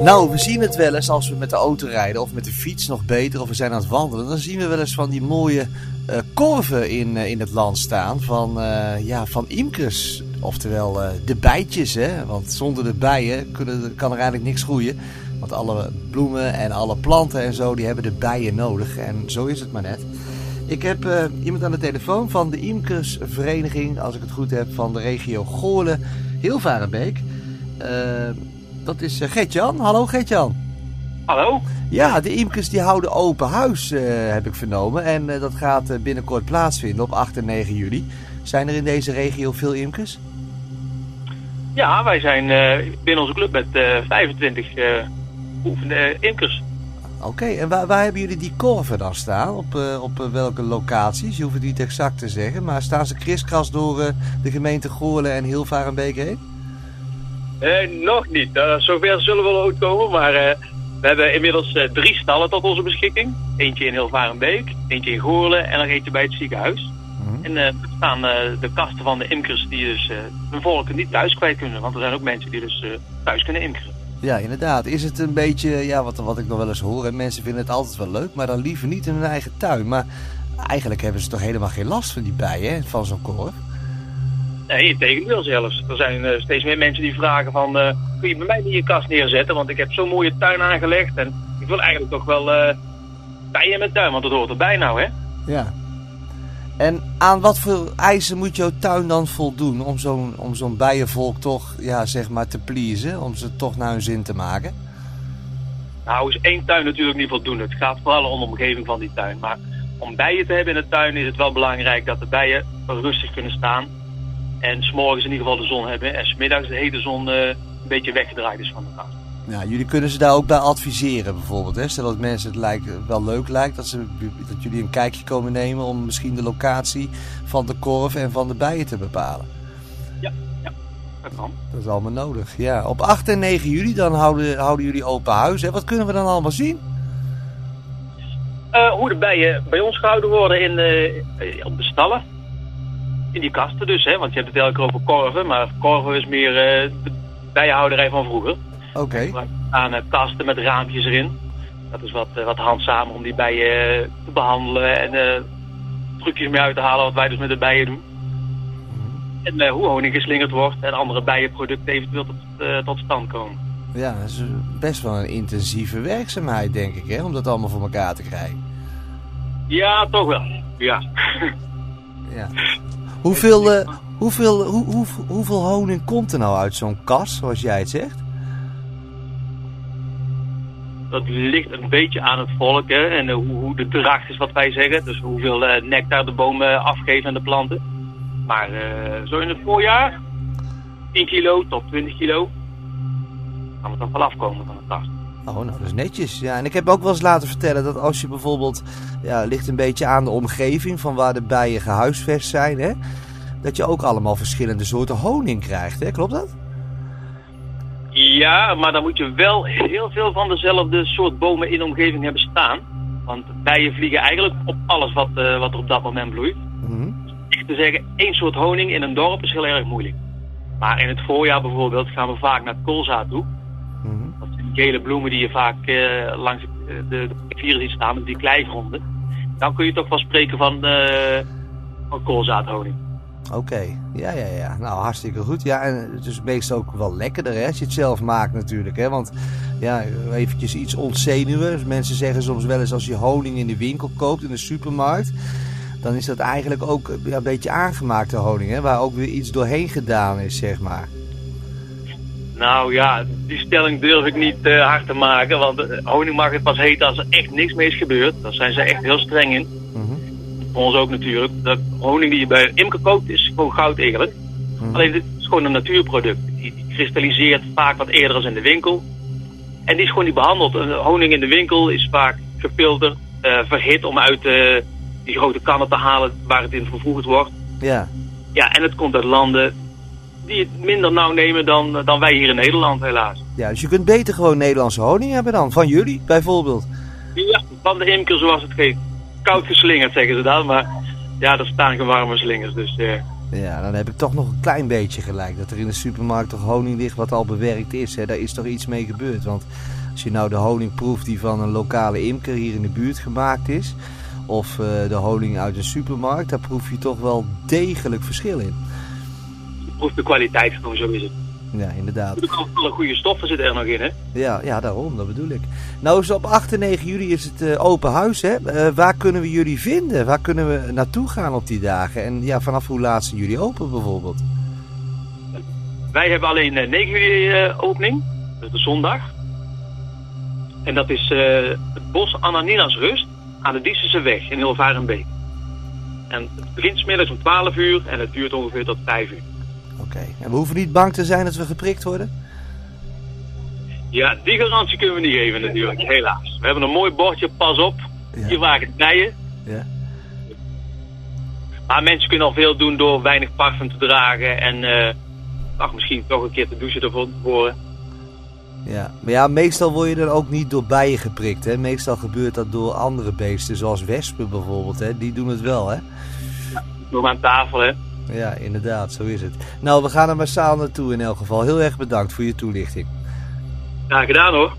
Nou, we zien het wel eens als we met de auto rijden of met de fiets nog beter of we zijn aan het wandelen. Dan zien we wel eens van die mooie uh, korven in, uh, in het land staan van, uh, ja, van imkers. Oftewel de bijtjes, hè? want zonder de bijen kunnen, kan er eigenlijk niks groeien. Want alle bloemen en alle planten en zo, die hebben de bijen nodig. En zo is het maar net. Ik heb iemand aan de telefoon van de Imkersvereniging, als ik het goed heb, van de regio Goorlen, Hilvarenbeek. Uh, dat is uh, Gert-Jan. Hallo Gert-Jan. Hallo. Ja, de imkers die houden open huis, heb ik vernomen. En dat gaat binnenkort plaatsvinden op 8 en 9 juli. Zijn er in deze regio veel imkers? Ja, wij zijn binnen onze club met 25 oefende imkers. Oké, okay, en waar, waar, hebben jullie die korven dan staan? Op, uh, op welke locaties? Je hoeft het niet exact te zeggen, maar staan ze kriskras door uh, de gemeente Goorlen en Hilvarenbeek heen? Nog niet. zover zullen we wel ooit komen, maar we hebben inmiddels drie stallen tot onze beschikking. Eentje in Hilvarenbeek, eentje in Goorlen en nog eentje bij het ziekenhuis. -hmm. En er staan de kasten van de imkers die dus hun volken niet thuis kwijt kunnen. Want er zijn ook mensen die dus thuis kunnen imkeren. Ja, inderdaad. Is het een beetje, ja, wat, wat ik nog wel eens hoor. En mensen vinden het altijd wel leuk, maar dan liever niet in hun eigen tuin. Maar eigenlijk hebben ze toch helemaal geen last van die bijen, hè, van zo'n korf? Nee, in tegendeel zelfs. Er zijn uh, steeds meer mensen die vragen van, uh, kun je bij mij niet je kast neerzetten? Want ik heb zo'n mooie tuin aangelegd en ik wil eigenlijk toch wel uh, bijen in mijn tuin, want dat hoort erbij nou, hè? Ja. En aan wat voor eisen moet jouw tuin dan voldoen om zo'n om zo'n bijenvolk toch, ja, zeg maar, te pleasen? Om ze toch naar hun zin te maken? Nou, is één tuin natuurlijk niet voldoende. Het gaat vooral om de omgeving van die tuin. Maar om bijen te hebben in de tuin is het wel belangrijk dat de bijen rustig kunnen staan. En s'morgens in ieder geval de zon hebben. En smiddags de hete zon uh, een beetje weggedraaid is van de kast. Ja, jullie kunnen ze daar ook bij adviseren bijvoorbeeld. Hè? Stel dat mensen het lijkt, wel leuk lijkt dat, ze, dat jullie een kijkje komen nemen om misschien de locatie van de korf en van de bijen te bepalen. Ja, ja dat kan. Dat is allemaal nodig. Ja, op 8 en 9 juli dan houden, houden jullie open huis. Hè? Wat kunnen we dan allemaal zien? Uh, hoe de bijen bij ons gehouden worden in, uh, op de stallen. In die kasten dus, hè? want je hebt het elke keer over korven. Maar korven is meer uh, de bijenhouderij van vroeger. Oké. Okay. Aan uh, kasten met raampjes erin. Dat is wat, uh, wat handzamer om die bijen te behandelen en trucjes mee uit te halen wat wij dus met de bijen doen. En hoe honing geslingerd wordt en andere bijenproducten eventueel tot, tot stand komen. Ja, dat is best wel een intensieve werkzaamheid denk ik hè, om dat allemaal voor elkaar te krijgen. Ja, toch wel. Ja. ja. Hoeveel, hoeveel, hoe, hoe, hoeveel honing komt er nou uit zo'n kas, zoals jij het zegt? dat ligt een beetje aan het volk hè, en uh, hoe, hoe, de dracht is wat wij zeggen. Dus hoeveel uh, nectar de bomen afgeven aan de planten. Maar zo in het voorjaar, 10 kilo tot 20 kilo, kan het dan wel afkomen van de kast. Oh, nou, dat is netjes. Ja, en ik heb ook wel eens laten vertellen dat als je bijvoorbeeld, ja, ligt een beetje aan de omgeving van waar de bijen gehuisvest zijn, hè, dat je ook allemaal verschillende soorten honing krijgt, hè? Klopt dat? Ja, maar dan moet je wel heel veel van dezelfde soort bomen in de omgeving hebben staan. Want bijen vliegen eigenlijk op alles wat, uh, wat er op dat moment bloeit. Mm -hmm. Echt te zeggen, één soort honing in een dorp is heel erg moeilijk. Maar in het voorjaar bijvoorbeeld gaan we vaak naar koolzaad toe. Gele bloemen die je vaak uh, langs de, de, de vieren ziet staan, die kleigronden. Dan kun je toch wel spreken van, uh, van koolzaadhoning. Oké, ja, ja, ja. Nou, hartstikke goed. Ja, en het is meestal ook wel lekkerder hè, als je het zelf maakt natuurlijk. Hè? Want ja, eventjes iets ontzenuwen. Mensen zeggen soms wel eens als je honing in de winkel koopt, in de supermarkt... dan is dat eigenlijk ook ja, een beetje aangemaakte honing, hè? Waar ook weer iets doorheen gedaan is, zeg maar. Nou ja, die stelling durf ik niet uh, hard te maken. Want honing mag het pas heten als er echt niks mee is gebeurd. Daar zijn ze echt heel streng in. Mm -hmm voor ons ook natuurlijk. De honing die je bij een imker koopt is gewoon goud eigenlijk. Hmm. Alleen het is gewoon een natuurproduct. Die, die, kristalliseert vaak wat eerder als in de winkel. En die is gewoon niet behandeld. Een honing in de winkel is vaak gefilterd, uh, verhit om uit uh, die grote kannen te halen waar het in vervoerd wordt. Ja. Ja, en het komt uit landen die het minder nauw nemen dan, dan wij hier in Nederland helaas. Ja, dus je kunt beter gewoon Nederlandse honing hebben dan, van jullie bijvoorbeeld. Ja, van de imker zoals het heet koud geslingerd, zeggen ze dan. Maar ja, er staan geen warme slingers. Dus uh, Ja, dan heb ik toch nog een klein beetje gelijk. Dat er in de supermarkt toch honing ligt wat al bewerkt is. Hè? Daar is toch iets mee gebeurd. Want als je nou de honing proeft die van een lokale imker hier in de buurt gemaakt is... of uh, de honing uit een supermarkt, daar proef je toch wel degelijk verschil in. Je proeft de kwaliteit gewoon, zo is het. Ja, inderdaad. Er alle goede stoffen zitten er nog in, hè? Ja, ja, daarom, dat bedoel ik. Nou, is op 8 en 9 juli is het uh, open huis, hè? Uh, waar kunnen we jullie vinden? Waar kunnen we naartoe gaan op die dagen? En ja, vanaf hoe laat zijn jullie open bijvoorbeeld? Wij hebben alleen uh, 9 juli opening, dus de zondag. En dat is het bos Ananinas Rust aan de Diessense weg in Hilvarenbeek. En het begint smiddags om 12 uur en het duurt ongeveer tot 5 uur. Oké, okay. en we hoeven niet bang te zijn dat we geprikt worden? Ja, die garantie kunnen we niet geven natuurlijk, helaas. We hebben een mooi bordje, pas op, ja. je wagen bijen. Ja. Maar mensen kunnen al veel doen door weinig parfum te dragen en uh, ach, misschien toch een keer te douchen ervoor tevoren. Ja, maar ja, meestal word je dan ook niet door bijen geprikt. Hè? Meestal gebeurt dat door andere beesten, zoals wespen bijvoorbeeld. Hè? Die doen het wel, hè? Ja, nog aan tafel, hè? Ja, inderdaad, zo is het. Nou, we gaan er massaal naartoe in elk geval. Heel erg bedankt voor je toelichting. Graag gedaan hoor.